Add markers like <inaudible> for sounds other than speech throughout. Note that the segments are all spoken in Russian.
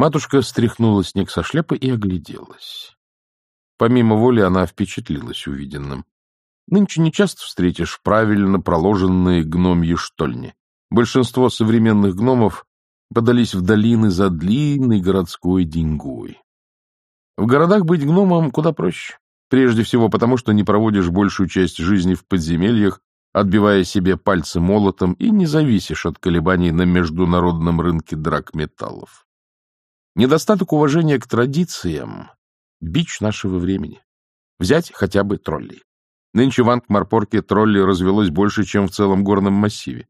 Матушка стряхнула снег со шляпы и огляделась. Помимо воли она впечатлилась увиденным. Нынче нечасто встретишь правильно проложенные гномьи штольни. Большинство современных гномов подались в долины за длинной городской деньгой. В городах быть гномом куда проще. Прежде всего потому, что не проводишь большую часть жизни в подземельях, отбивая себе пальцы молотом, и не зависишь от колебаний на международном рынке драгметаллов. Недостаток уважения к традициям — бич нашего времени. Взять хотя бы троллей. Нынче в Ангмарпорке троллей развелось больше, чем в целом горном массиве.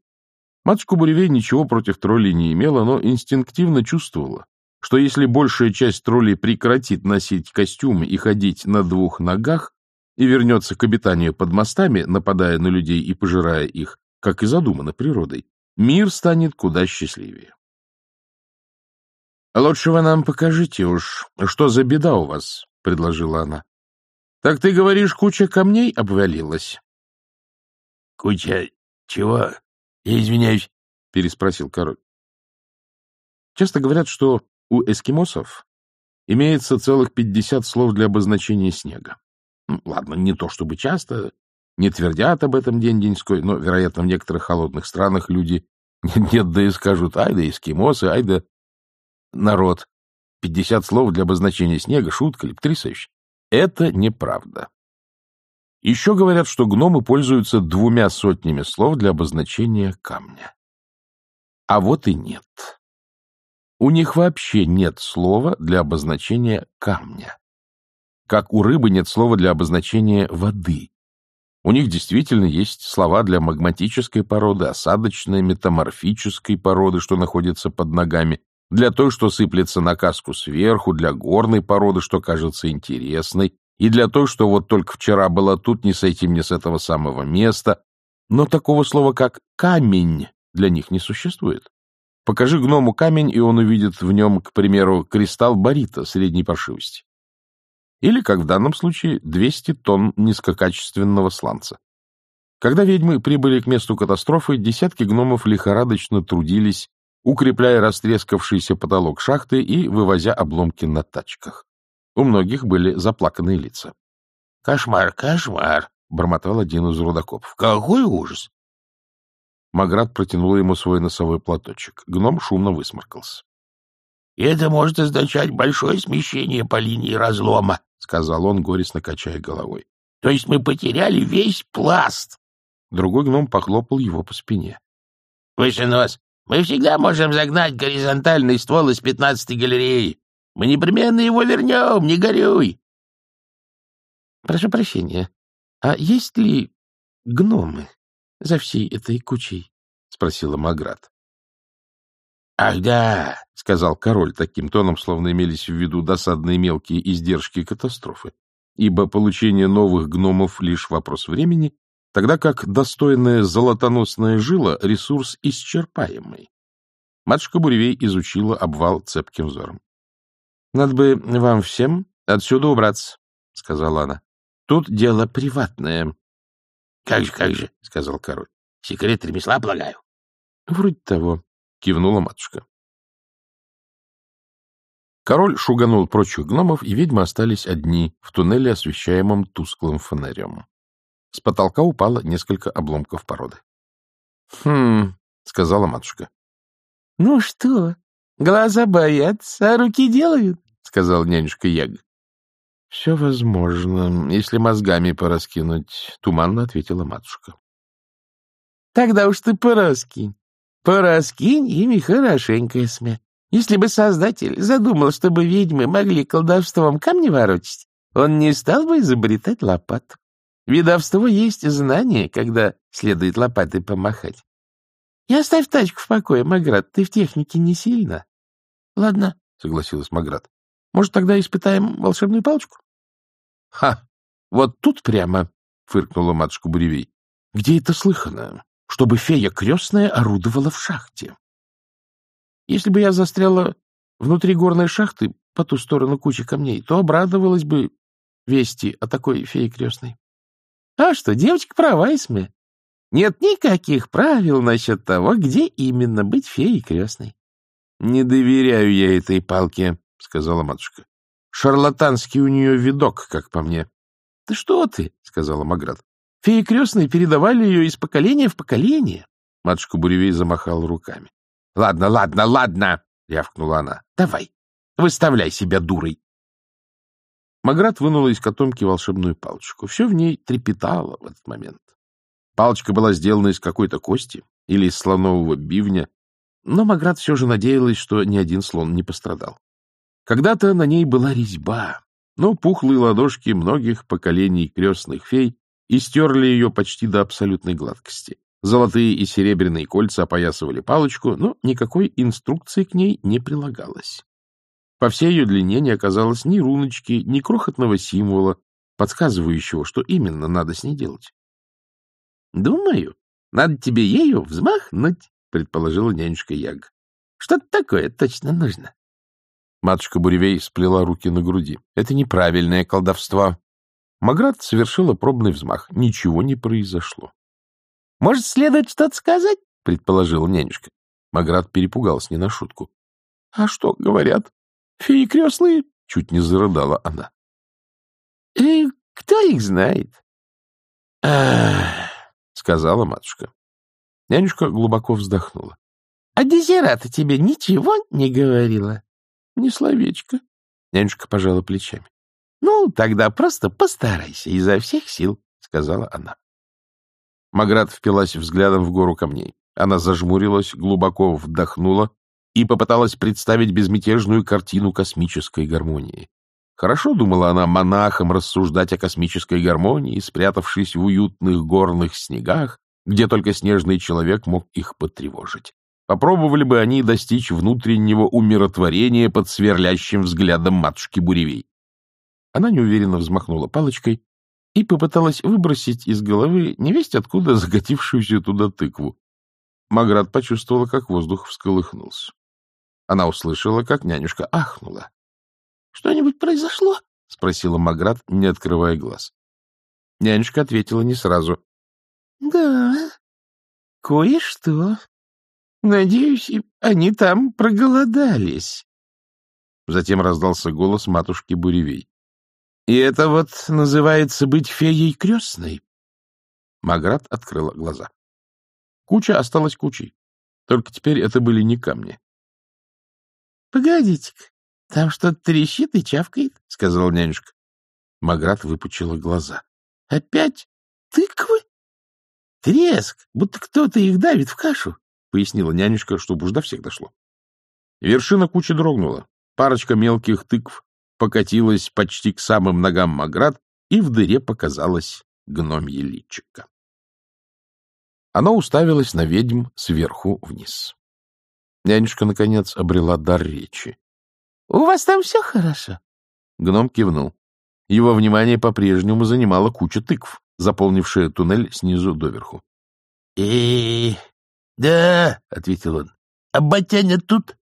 Матушка Буревей ничего против троллей не имела, но инстинктивно чувствовала, что если большая часть троллей прекратит носить костюмы и ходить на двух ногах и вернется к обитанию под мостами, нападая на людей и пожирая их, как и задумано природой, мир станет куда счастливее. — Лучше вы нам покажите уж, что за беда у вас, — предложила она. — Так ты говоришь, куча камней обвалилась? — Куча чего? Я извиняюсь, — переспросил король. Часто говорят, что у эскимосов имеется целых пятьдесят слов для обозначения снега. Ну, ладно, не то чтобы часто, не твердят об этом день-деньской, но, вероятно, в некоторых холодных странах люди <laughs> нет-нет, да и скажут, ай да эскимосы, ай да народ. Пятьдесят слов для обозначения снега, шутка ли, потрясающе. Это неправда. Еще говорят, что гномы пользуются двумя сотнями слов для обозначения камня. А вот и нет. У них вообще нет слова для обозначения камня. Как у рыбы нет слова для обозначения воды. У них действительно есть слова для магматической породы, осадочной, метаморфической породы, что находится под ногами, для той, что сыплется на каску сверху, для горной породы, что кажется интересной, и для той, что вот только вчера была тут, не сойти мне с этого самого места. Но такого слова, как «камень», для них не существует. Покажи гному камень, и он увидит в нем, к примеру, кристалл барита средней паршивости. Или, как в данном случае, 200 тонн низкокачественного сланца. Когда ведьмы прибыли к месту катастрофы, десятки гномов лихорадочно трудились, укрепляя растрескавшийся потолок шахты и вывозя обломки на тачках. У многих были заплаканные лица. — Кошмар, кошмар! — бормотал один из рудокопов. — Какой ужас! Маград протянул ему свой носовой платочек. Гном шумно высморкался. — Это может означать большое смещение по линии разлома, — сказал он, горестно качая головой. — То есть мы потеряли весь пласт. Другой гном похлопал его по спине. — Выше нос! Мы всегда можем загнать горизонтальный ствол из пятнадцатой галереи. Мы непременно его вернем, не горюй. — Прошу прощения, а есть ли гномы за всей этой кучей? — спросила Маград. — Ах, да, — сказал король таким тоном, словно имелись в виду досадные мелкие издержки катастрофы, ибо получение новых гномов — лишь вопрос времени, тогда как достойная золотоносная жила — ресурс исчерпаемый. Матушка Буревей изучила обвал цепким взором. — Надо бы вам всем отсюда убраться, — сказала она. — Тут дело приватное. — Как же, как же, — сказал король. — Секрет ремесла, полагаю. — Вроде того, — кивнула матушка. Король шуганул прочих гномов, и ведьмы остались одни в туннеле, освещаемом тусклым фонарем. С потолка упало несколько обломков породы. — Хм, — сказала матушка. — Ну что, Глаза боятся, а руки делают, — сказал нянюшка Яг. — Все возможно, если мозгами пораскинуть, — туманно ответила матушка. — Тогда уж ты пораскинь. Пораскинь ими хорошенько, Эсме. Если бы Создатель задумал, чтобы ведьмы могли колдовством камни ворочать, он не стал бы изобретать лопату. Видовство есть знание, когда следует лопатой помахать. И оставь тачку в покое, Маград, ты в технике не сильно. — Ладно, — согласилась Маград. — Может, тогда испытаем волшебную палочку? — Ха! Вот тут прямо, — фыркнула матушка Буревей. — Где это слыхано, чтобы фея крестная орудовала в шахте? Если бы я застряла внутри горной шахты по ту сторону кучи камней, то обрадовалась бы вести о такой фее крестной. — А что, девочка права, Исме. Нет никаких правил насчет того, где именно быть феей крестной. Не доверяю я этой палке, — сказала матушка. Шарлатанский у нее видок, как по мне. — Да что ты, — сказала Маград. — Феи крестные передавали ее из поколения в поколение. Матушка Буревей замахала руками. — Ладно, ладно, ладно, — рявкнула она. — Давай, выставляй себя дурой. Маград вынула из котомки волшебную палочку. Все в ней трепетало в этот момент. Палочка была сделана из какой-то кости или из слонового бивня, но Маград все же надеялась, что ни один слон не пострадал. Когда-то на ней была резьба, но пухлые ладошки многих поколений крестных фей истерли ее почти до абсолютной гладкости. Золотые и серебряные кольца опоясывали палочку, но никакой инструкции к ней не прилагалось. По всей ее длине не оказалось ни руночки, ни крохотного символа, подсказывающего, что именно надо с ней делать. — Думаю, надо тебе ею взмахнуть, — предположила нянюшка Яг. — Что-то такое точно нужно. Матушка Буревей сплела руки на груди. Это неправильное колдовство. Маград совершила пробный взмах. Ничего не произошло. — Может, следует что-то сказать? — предположила нянюшка. Маград перепугался не на шутку. — А что говорят? Феи крестные? — чуть не зарыдала она. — И кто их знает? — сказала матушка. Нянюшка глубоко вздохнула. — А Дезирата тебе ничего не говорила? — Ни словечко. Нянюшка пожала плечами. — Ну, тогда просто постарайся изо всех сил, — сказала она. Маград впилась взглядом в гору камней. Она зажмурилась, глубоко вдохнула и попыталась представить безмятежную картину космической гармонии. Хорошо, думала она, монахам рассуждать о космической гармонии, спрятавшись в уютных горных снегах, где только снежный человек мог их потревожить. Попробовали бы они достичь внутреннего умиротворения под сверлящим взглядом матушки Буревей. Она неуверенно взмахнула палочкой и попыталась выбросить из головы невесть откуда закатившуюся туда тыкву. Маград почувствовала, как воздух всколыхнулся. Она услышала, как нянюшка ахнула. — Что-нибудь произошло? — спросила Маград, не открывая глаз. Нянюшка ответила не сразу. — Да, кое-что. Надеюсь, они там проголодались. Затем раздался голос матушки Буревей. — И это вот называется быть феей крестной? Маград открыла глаза. Куча осталась кучей. Только теперь это были не камни. — Погодите-ка, там что-то трещит и чавкает, — сказал нянюшка. Маград выпучила глаза. — Опять тыквы? Треск, будто кто-то их давит в кашу, — пояснила нянюшка, чтобы уж до всех дошло. Вершина кучи дрогнула. Парочка мелких тыкв покатилась почти к самым ногам Маград, и в дыре показалась гномье личико. Она уставилась на ведьм сверху вниз. Нянюшка, наконец, обрела дар речи. — У вас там все хорошо? Гном кивнул. Его внимание по-прежнему занимала куча тыкв, заполнившая туннель снизу доверху. — И да, — ответил он. — А Батяня тут?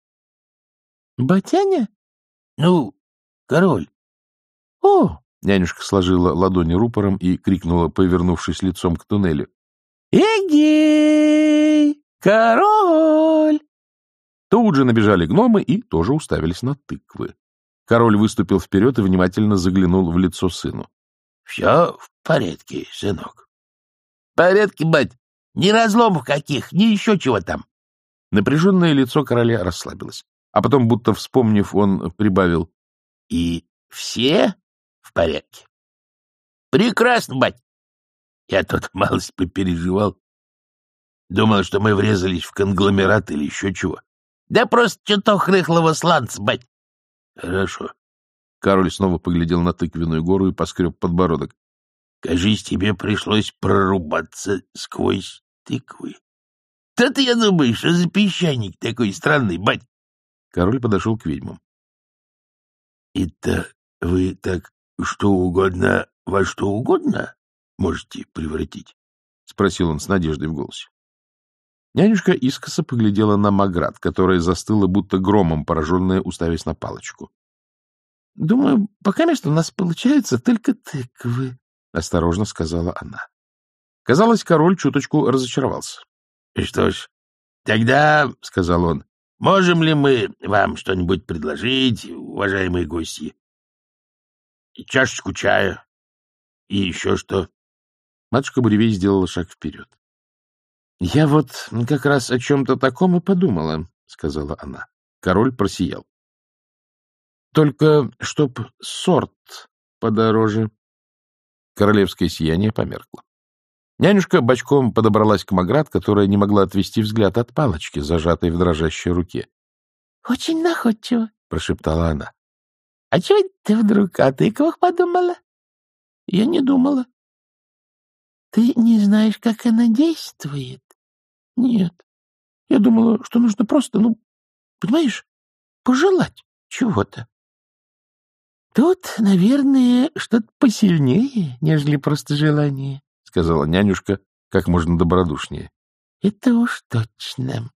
— Батяня? — Ну, король. — О! — нянюшка сложила ладони рупором и крикнула, повернувшись лицом к туннелю. — Эгей! Король! Тут же набежали гномы и тоже уставились на тыквы. Король выступил вперед и внимательно заглянул в лицо сыну. — Все в порядке, сынок. — В порядке, бать. Ни разломов каких, ни еще чего там. Напряженное лицо короля расслабилось. А потом, будто вспомнив, он прибавил. — И все в порядке? — Прекрасно, бать. Я тут малость попереживал. Думал, что мы врезались в конгломерат или еще чего. Да просто чуток рыхлого сланца, бать. Хорошо. Король снова поглядел на тыквенную гору и поскреб подбородок. Кажись, тебе пришлось прорубаться сквозь тыквы. Да-то я думаю, что за песчаник такой странный, бать. Король подошел к ведьмам. — Это вы так что угодно во что угодно можете превратить? — спросил он с надеждой в голосе. Нянюшка искоса поглядела на Маград, которая застыла, будто громом пораженная, уставясь на палочку. — Думаю, пока место у нас получается только тыквы, — осторожно сказала она. Казалось, король чуточку разочаровался. — Что ж, тогда, — сказал он, Можем ли мы вам что-нибудь предложить, уважаемые гости? Чашечку чая и еще что? Матушка Буревей сделала шаг вперед. — Я вот как раз о чем-то таком и подумала, — сказала она. Король просиял. — Только чтоб сорт подороже. Королевское сияние померкло. Нянюшка бочком подобралась к Маград, которая не могла отвести взгляд от палочки, зажатой в дрожащей руке. — Очень находчиво, — прошептала она. — А чего ты вдруг о тыквах подумала? — Я не думала. — Ты не знаешь, как она действует? — Нет. Я думала, что нужно просто, ну, понимаешь, пожелать чего-то. — Тут, наверное, что-то посильнее, нежели просто желание сказала нянюшка как можно добродушнее. — Это уж точно.